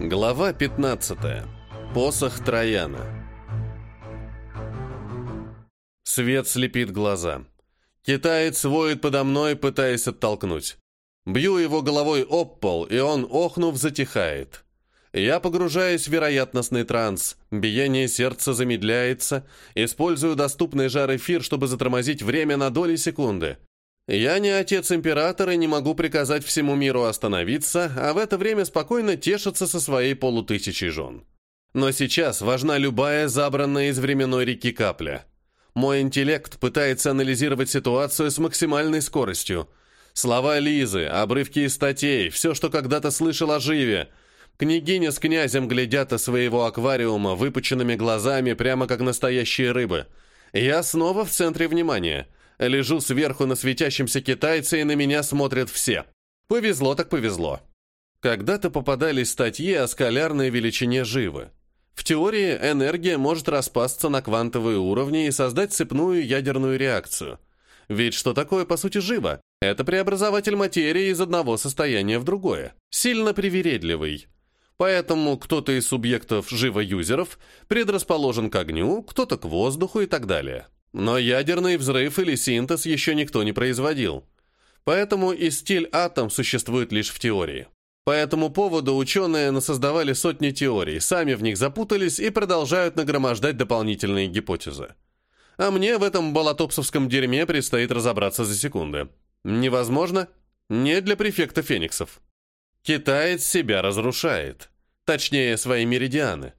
Глава 15. Посох Трояна. Свет слепит глаза. Китаец воет подо мной, пытаясь оттолкнуть. Бью его головой об пол, и он, охнув, затихает. Я погружаюсь в вероятностный транс, биение сердца замедляется, использую доступный жар-эфир, чтобы затормозить время на доли секунды. Я не отец императора и не могу приказать всему миру остановиться, а в это время спокойно тешиться со своей полутысячей жен. Но сейчас важна любая забранная из временной реки капля. Мой интеллект пытается анализировать ситуацию с максимальной скоростью. Слова Лизы, обрывки из статей, все, что когда-то слышал о Живе. Княгиня с князем глядят из своего аквариума выпученными глазами, прямо как настоящие рыбы. Я снова в центре внимания – Лежу сверху на светящемся китайце, и на меня смотрят все. Повезло так повезло. Когда-то попадались статьи о скалярной величине живы. В теории энергия может распасться на квантовые уровни и создать цепную ядерную реакцию. Ведь что такое, по сути, живо? Это преобразователь материи из одного состояния в другое. Сильно привередливый. Поэтому кто-то из субъектов живо-юзеров предрасположен к огню, кто-то к воздуху и так далее. Но ядерный взрыв или синтез еще никто не производил. Поэтому и стиль атом существует лишь в теории. По этому поводу ученые насоздавали сотни теорий, сами в них запутались и продолжают нагромождать дополнительные гипотезы. А мне в этом болотопсовском дерьме предстоит разобраться за секунды. Невозможно? Не для префекта Фениксов. Китаец себя разрушает. Точнее, свои меридианы.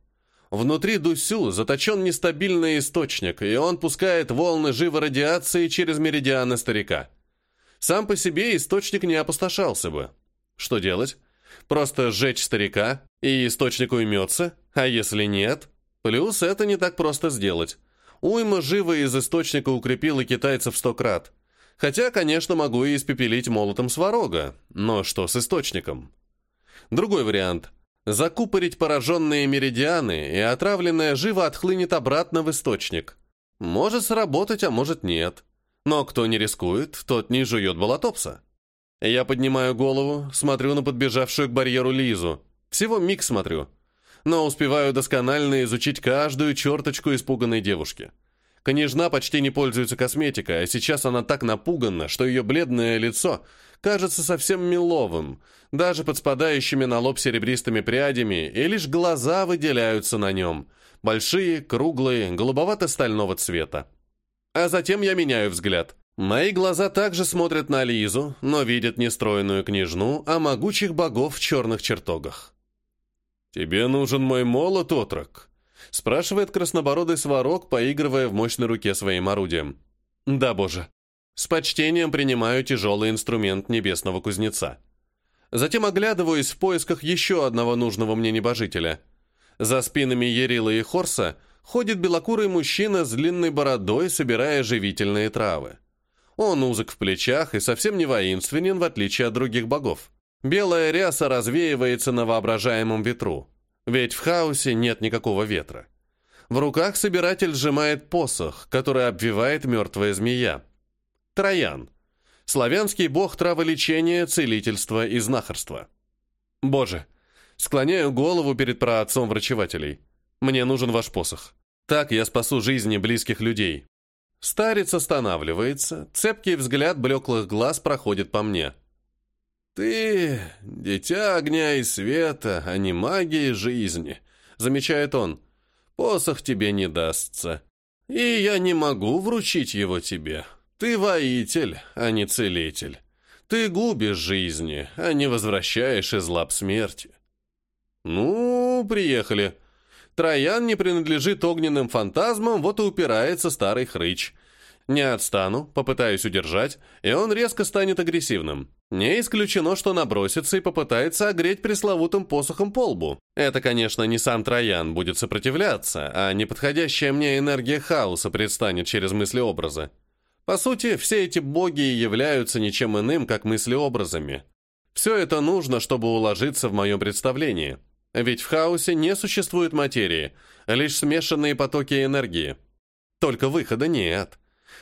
Внутри Дусю заточен нестабильный источник, и он пускает волны живой радиации через меридианы старика. Сам по себе источник не опустошался бы. Что делать? Просто сжечь старика, и источник уймется? А если нет? Плюс это не так просто сделать. Уйма живо из источника укрепила китайцев сто крат. Хотя, конечно, могу и испепелить молотом сварога. Но что с источником? Другой вариант – закупорить пораженные меридианы, и отравленная живо отхлынет обратно в источник. Может сработать, а может нет. Но кто не рискует, тот не жует болотопса. Я поднимаю голову, смотрю на подбежавшую к барьеру Лизу. Всего миг смотрю. Но успеваю досконально изучить каждую черточку испуганной девушки. Княжна почти не пользуется косметикой, а сейчас она так напугана, что ее бледное лицо кажется совсем миловым, даже под спадающими на лоб серебристыми прядями, и лишь глаза выделяются на нем, большие, круглые, голубовато-стального цвета. А затем я меняю взгляд. Мои глаза также смотрят на Лизу, но видят не стройную княжну, а могучих богов в черных чертогах. «Тебе нужен мой молот, отрок?» спрашивает краснобородый сварог, поигрывая в мощной руке своим орудием. «Да, боже». С почтением принимаю тяжелый инструмент небесного кузнеца. Затем оглядываюсь в поисках еще одного нужного мне небожителя. За спинами Ерила и Хорса ходит белокурый мужчина с длинной бородой, собирая живительные травы. Он узок в плечах и совсем не воинственен, в отличие от других богов. Белая ряса развеивается на воображаемом ветру. Ведь в хаосе нет никакого ветра. В руках собиратель сжимает посох, который обвивает мертвая змея. Троян. Славянский бог траволечения, целительства и знахарства. Боже, склоняю голову перед праотцом врачевателей. Мне нужен ваш посох. Так я спасу жизни близких людей. Старец останавливается, цепкий взгляд блеклых глаз проходит по мне. «Ты — дитя огня и света, а не магии жизни», — замечает он. «Посох тебе не дастся, и я не могу вручить его тебе. Ты воитель, а не целитель. Ты губишь жизни, а не возвращаешь из лап смерти». «Ну, приехали. Троян не принадлежит огненным фантазмам, вот и упирается старый хрыч». Не отстану, попытаюсь удержать, и он резко станет агрессивным. Не исключено, что набросится и попытается огреть пресловутым посохом по лбу. Это, конечно, не сам Троян будет сопротивляться, а неподходящая мне энергия хаоса предстанет через мыслеобразы. По сути, все эти боги являются ничем иным, как мыслеобразами. Все это нужно, чтобы уложиться в моем представлении. Ведь в хаосе не существует материи, лишь смешанные потоки энергии. Только выхода нет.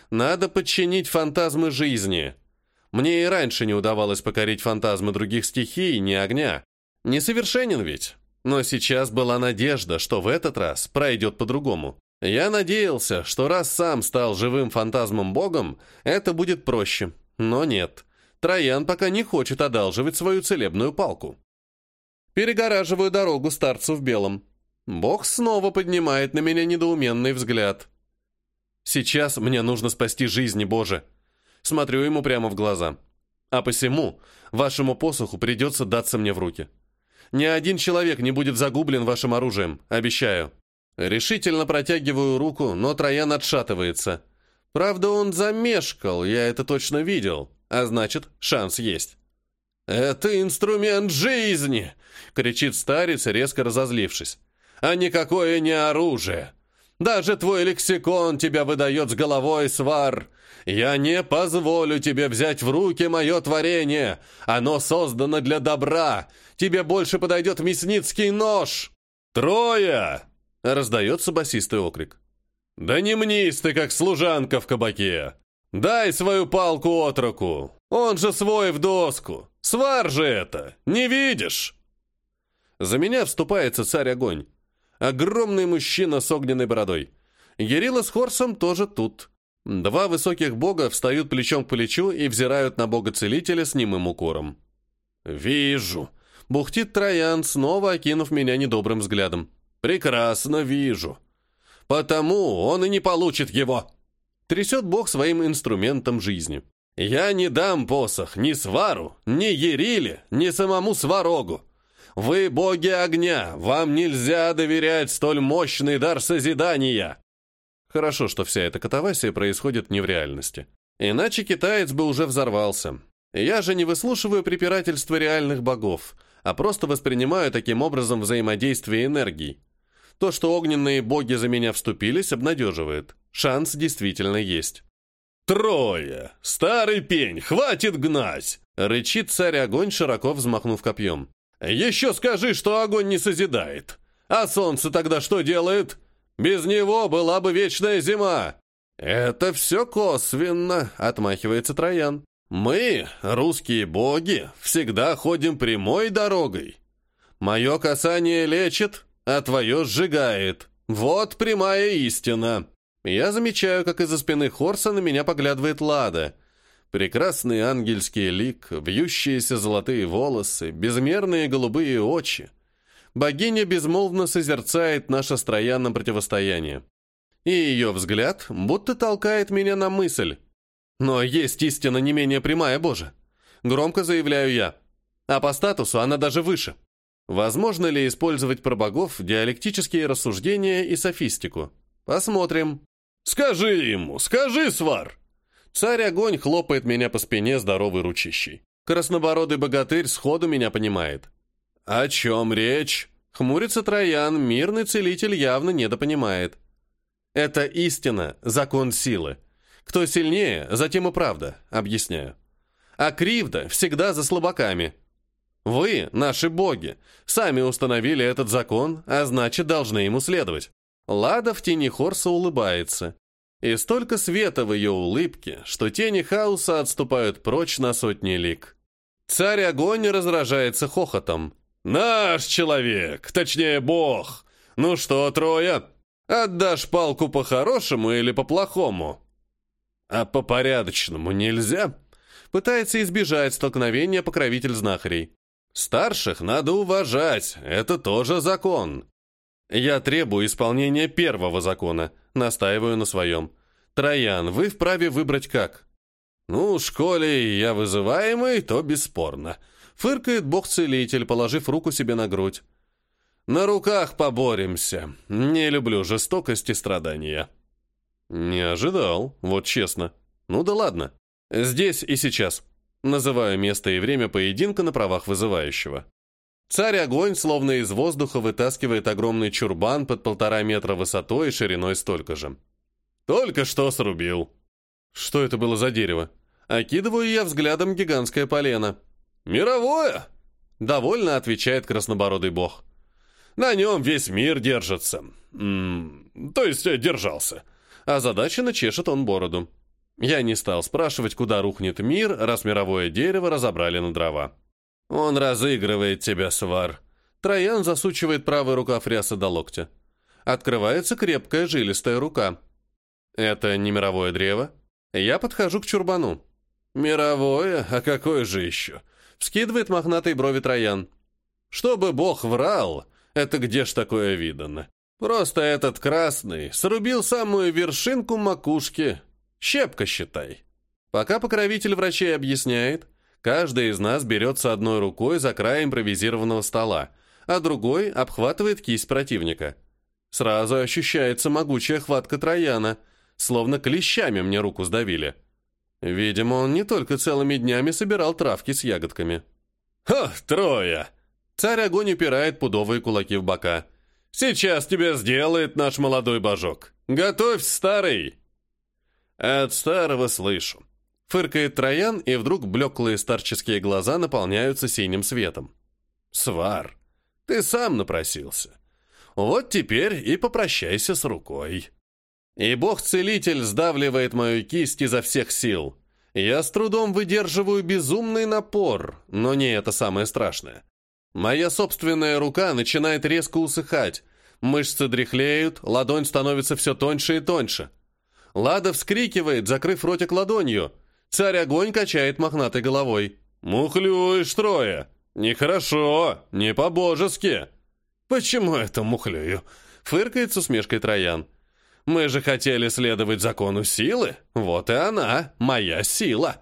Надо подчинить фантазмы жизни. Мне и раньше не удавалось покорить фантазмы других стихий, ни огня. Несовершенен ведь. Но сейчас была надежда, что в этот раз пройдет по-другому. Я надеялся, что раз сам стал живым фантазмом-богом, это будет проще. Но нет. Троян пока не хочет одалживать свою целебную палку. Перегораживаю дорогу старцу в белом. Бог снова поднимает на меня недоуменный взгляд. Сейчас мне нужно спасти жизни, Боже. Смотрю ему прямо в глаза. А посему вашему посоху придется даться мне в руки. Ни один человек не будет загублен вашим оружием, обещаю. Решительно протягиваю руку, но Троян отшатывается. Правда, он замешкал, я это точно видел, а значит, шанс есть. «Это инструмент жизни!» — кричит старец, резко разозлившись. «А никакое не оружие! Даже твой лексикон тебя выдает с головой, свар! Я не позволю тебе взять в руки мое творение! Оно создано для добра! Тебе больше подойдет мясницкий нож!» «Трое!» — раздается басистый окрик. «Да не мнись ты, как служанка в кабаке! Дай свою палку отроку! Он же свой в доску! Свар же это! Не видишь?» За меня вступается царь-огонь. Огромный мужчина с огненной бородой. Ярила с Хорсом тоже тут. Два высоких бога встают плечом к плечу и взирают на бога-целителя с немым укором. «Вижу!» — бухтит Троян, снова окинув меня недобрым взглядом. «Прекрасно вижу. Потому он и не получит его!» Трясет бог своим инструментом жизни. «Я не дам посох ни Свару, ни Ериле, ни самому Сварогу. Вы боги огня, вам нельзя доверять столь мощный дар созидания!» Хорошо, что вся эта катавасия происходит не в реальности. Иначе китаец бы уже взорвался. Я же не выслушиваю препирательства реальных богов, а просто воспринимаю таким образом взаимодействие энергий. То, что огненные боги за меня вступились, обнадеживает. Шанс действительно есть. «Трое! Старый пень! Хватит гнать!» Рычит царь огонь, широко взмахнув копьем. Еще скажи, что огонь не созидает. А солнце тогда что делает? Без него была бы вечная зима. Это все косвенно, отмахивается Троян. Мы, русские боги, всегда ходим прямой дорогой. Мое касание лечит, а твое сжигает. Вот прямая истина. Я замечаю, как из-за спины Хорса на меня поглядывает Лада. Прекрасный ангельский лик, вьющиеся золотые волосы, безмерные голубые очи. Богиня безмолвно созерцает наше строянное противостояние. И ее взгляд будто толкает меня на мысль. Но есть истина не менее прямая, Боже. Громко заявляю я. А по статусу она даже выше. Возможно ли использовать про богов диалектические рассуждения и софистику? Посмотрим. «Скажи ему, скажи, Свар!» Царь-огонь хлопает меня по спине здоровой ручищей. Краснобородый богатырь сходу меня понимает. «О чем речь?» Хмурится Троян, мирный целитель явно недопонимает. «Это истина, закон силы. Кто сильнее, затем и правда», объясняю. «А кривда всегда за слабаками. Вы, наши боги, сами установили этот закон, а значит, должны ему следовать». Лада в тени Хорса улыбается. И столько света в ее улыбке, что тени хаоса отступают прочь на сотни лик. Царь огонь разражается хохотом. «Наш человек, точнее бог! Ну что, Троя, отдашь палку по-хорошему или по-плохому?» «А по-порядочному нельзя?» Пытается избежать столкновения покровитель знахарей. «Старших надо уважать, это тоже закон. Я требую исполнения первого закона, настаиваю на своем. Троян, вы вправе выбрать как? Ну, в школе я вызываемый, то бесспорно. Фыркает бог-целитель, положив руку себе на грудь. На руках поборемся. Не люблю жестокости и страдания. Не ожидал, вот честно. Ну да ладно. Здесь и сейчас. Называю место и время поединка на правах вызывающего. Царь-огонь словно из воздуха вытаскивает огромный чурбан под полтора метра высотой и шириной столько же. Только что срубил. Что это было за дерево? Окидываю я взглядом гигантское полено. «Мировое!» — довольно отвечает краснобородый бог. «На нем весь мир держится. М -м, то есть э, держался». А задача чешет он бороду. Я не стал спрашивать, куда рухнет мир, раз мировое дерево разобрали на дрова. «Он разыгрывает тебя, свар. Троян засучивает правый рукав ряса до локтя. Открывается крепкая жилистая рука. Это не мировое древо. Я подхожу к чурбану. «Мировое? А какое же еще?» Вскидывает мохнатые брови Троян. «Чтобы бог врал, это где ж такое видано? Просто этот красный срубил самую вершинку макушки. Щепка, считай». Пока покровитель врачей объясняет, каждый из нас берется одной рукой за край импровизированного стола, а другой обхватывает кисть противника. Сразу ощущается могучая хватка Трояна, словно клещами мне руку сдавили. Видимо, он не только целыми днями собирал травки с ягодками. «Ха, трое!» Царь огонь упирает пудовые кулаки в бока. «Сейчас тебя сделает наш молодой божок. Готовь, старый!» От старого слышу. Фыркает Троян, и вдруг блеклые старческие глаза наполняются синим светом. «Свар, ты сам напросился. Вот теперь и попрощайся с рукой». И бог-целитель сдавливает мою кисть изо всех сил. Я с трудом выдерживаю безумный напор, но не это самое страшное. Моя собственная рука начинает резко усыхать. Мышцы дряхлеют, ладонь становится все тоньше и тоньше. Лада вскрикивает, закрыв ротик ладонью. Царь огонь качает мохнатой головой. «Мухлюешь трое! Нехорошо, не по-божески!» «Почему это мухлюю?» — фыркает с усмешкой Троян. «Мы же хотели следовать закону силы. Вот и она, моя сила!»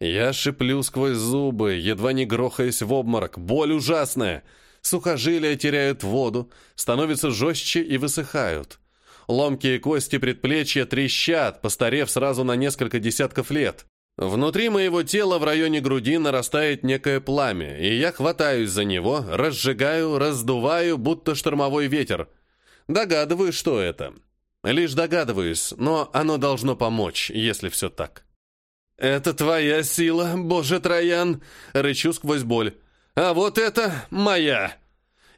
Я шиплю сквозь зубы, едва не грохаясь в обморок. Боль ужасная. Сухожилия теряют воду, становятся жестче и высыхают. Ломкие кости предплечья трещат, постарев сразу на несколько десятков лет. Внутри моего тела в районе груди нарастает некое пламя, и я хватаюсь за него, разжигаю, раздуваю, будто штормовой ветер. Догадываюсь, что это. Лишь догадываюсь, но оно должно помочь, если все так. «Это твоя сила, боже Троян!» — рычу сквозь боль. «А вот это моя!»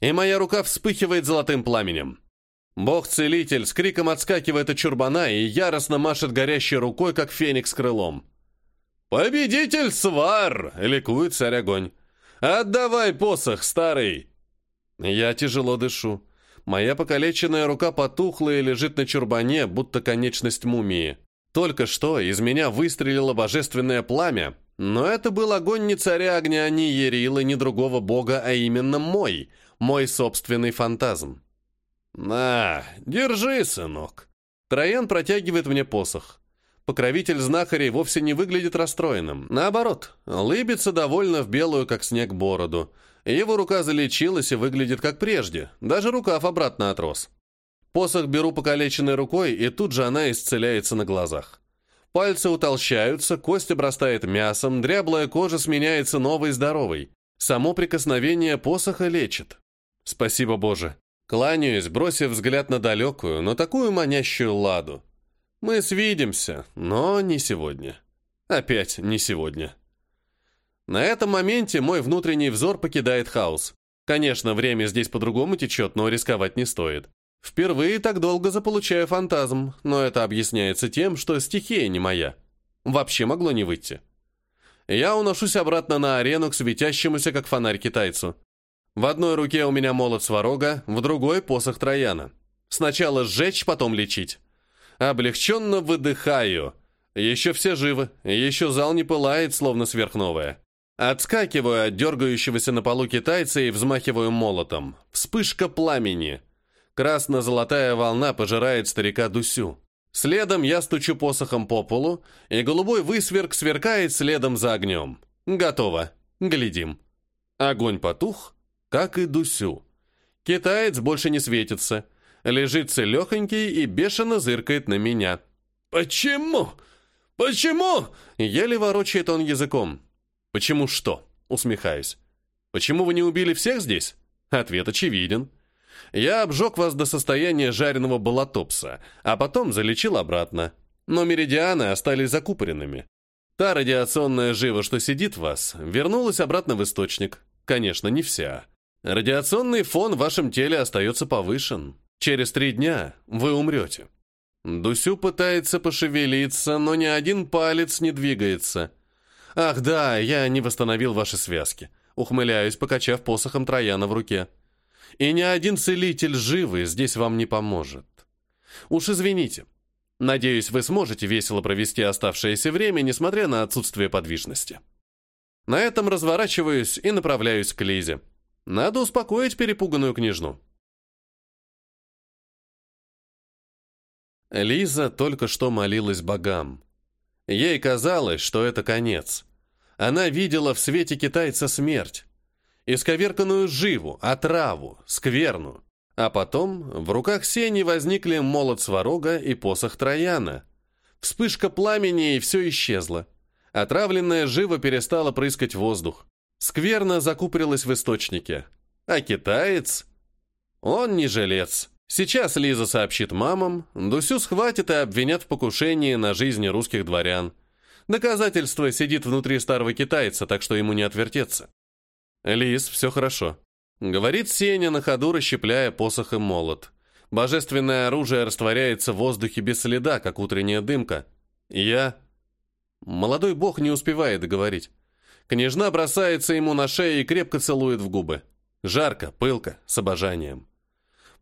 И моя рука вспыхивает золотым пламенем. Бог-целитель с криком отскакивает от чурбана и яростно машет горящей рукой, как феникс крылом. «Победитель свар!» — ликует царь огонь. «Отдавай посох, старый!» Я тяжело дышу. Моя покалеченная рука потухла и лежит на чурбане, будто конечность мумии. Только что из меня выстрелило божественное пламя, но это был огонь не царя огня, ни Ерила, ни другого бога, а именно мой, мой собственный фантазм. «На, держи, сынок!» Троян протягивает мне посох. Покровитель знахарей вовсе не выглядит расстроенным. Наоборот, лыбится довольно в белую, как снег, бороду. Его рука залечилась и выглядит как прежде. Даже рукав обратно отрос. Посох беру покалеченной рукой, и тут же она исцеляется на глазах. Пальцы утолщаются, кость обрастает мясом, дряблая кожа сменяется новой здоровой. Само прикосновение посоха лечит. Спасибо, Боже. Кланяюсь, бросив взгляд на далекую, но такую манящую ладу. Мы свидимся, но не сегодня. Опять не сегодня. На этом моменте мой внутренний взор покидает хаос. Конечно, время здесь по-другому течет, но рисковать не стоит. Впервые так долго заполучаю фантазм, но это объясняется тем, что стихия не моя. Вообще могло не выйти. Я уношусь обратно на арену к светящемуся, как фонарь китайцу. В одной руке у меня молот сварога, в другой — посох Трояна. Сначала сжечь, потом лечить. Облегченно выдыхаю. Еще все живы, еще зал не пылает, словно сверхновая. Отскакиваю от дергающегося на полу китайца и взмахиваю молотом. Вспышка пламени. Красно-золотая волна пожирает старика Дусю. Следом я стучу посохом по полу, и голубой высверк сверкает следом за огнем. Готово. Глядим. Огонь потух, как и Дусю. Китаец больше не светится. Лежит целехонький и бешено зыркает на меня. «Почему? Почему?» Еле ворочает он языком. «Почему что?» Усмехаюсь. «Почему вы не убили всех здесь?» Ответ очевиден. Я обжег вас до состояния жареного болотопса, а потом залечил обратно. Но меридианы остались закупоренными. Та радиационная жива, что сидит в вас, вернулась обратно в источник. Конечно, не вся. Радиационный фон в вашем теле остается повышен. Через три дня вы умрете. Дусю пытается пошевелиться, но ни один палец не двигается. Ах да, я не восстановил ваши связки. ухмыляюсь, покачав посохом Трояна в руке. И ни один целитель живый здесь вам не поможет. Уж извините. Надеюсь, вы сможете весело провести оставшееся время, несмотря на отсутствие подвижности. На этом разворачиваюсь и направляюсь к Лизе. Надо успокоить перепуганную княжну. Лиза только что молилась богам. Ей казалось, что это конец. Она видела в свете китайца смерть. Исковерканную живу, отраву, скверну. А потом в руках Сени возникли молот сварога и посох Трояна. Вспышка пламени, и все исчезло. Отравленная жива перестала прыскать воздух. Скверно закупорилась в источнике. А китаец? Он не жилец. Сейчас Лиза сообщит мамам, Дусю схватит и обвинят в покушении на жизни русских дворян. Доказательство сидит внутри старого китайца, так что ему не отвертеться. Лиз, все хорошо. Говорит Сеня на ходу, расщепляя посох и молот. Божественное оружие растворяется в воздухе без следа, как утренняя дымка. Я... Молодой бог не успевает договорить. Княжна бросается ему на шею и крепко целует в губы. Жарко, пылко, с обожанием.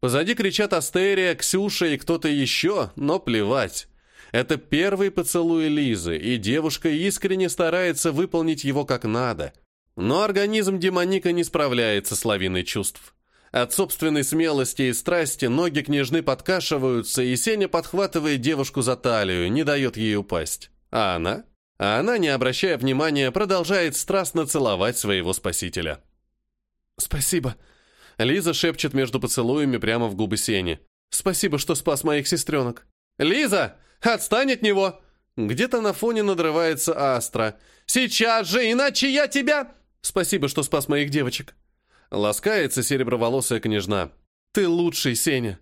Позади кричат Астерия, Ксюша и кто-то еще, но плевать. Это первый поцелуй Лизы, и девушка искренне старается выполнить его как надо. Но организм демоника не справляется с лавиной чувств. От собственной смелости и страсти ноги княжны подкашиваются, и Сеня подхватывает девушку за талию, не дает ей упасть. А она? А она, не обращая внимания, продолжает страстно целовать своего спасителя. «Спасибо», Лиза шепчет между поцелуями прямо в губы Сени. «Спасибо, что спас моих сестренок». «Лиза, отстань от него!» Где-то на фоне надрывается Астра. «Сейчас же, иначе я тебя...» «Спасибо, что спас моих девочек». Ласкается сереброволосая княжна. «Ты лучший, Сеня».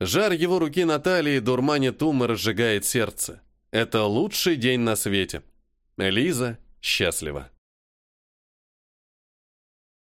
Жар его руки на талии дурманит ум и разжигает сердце. Это лучший день на свете. Лиза счастлива.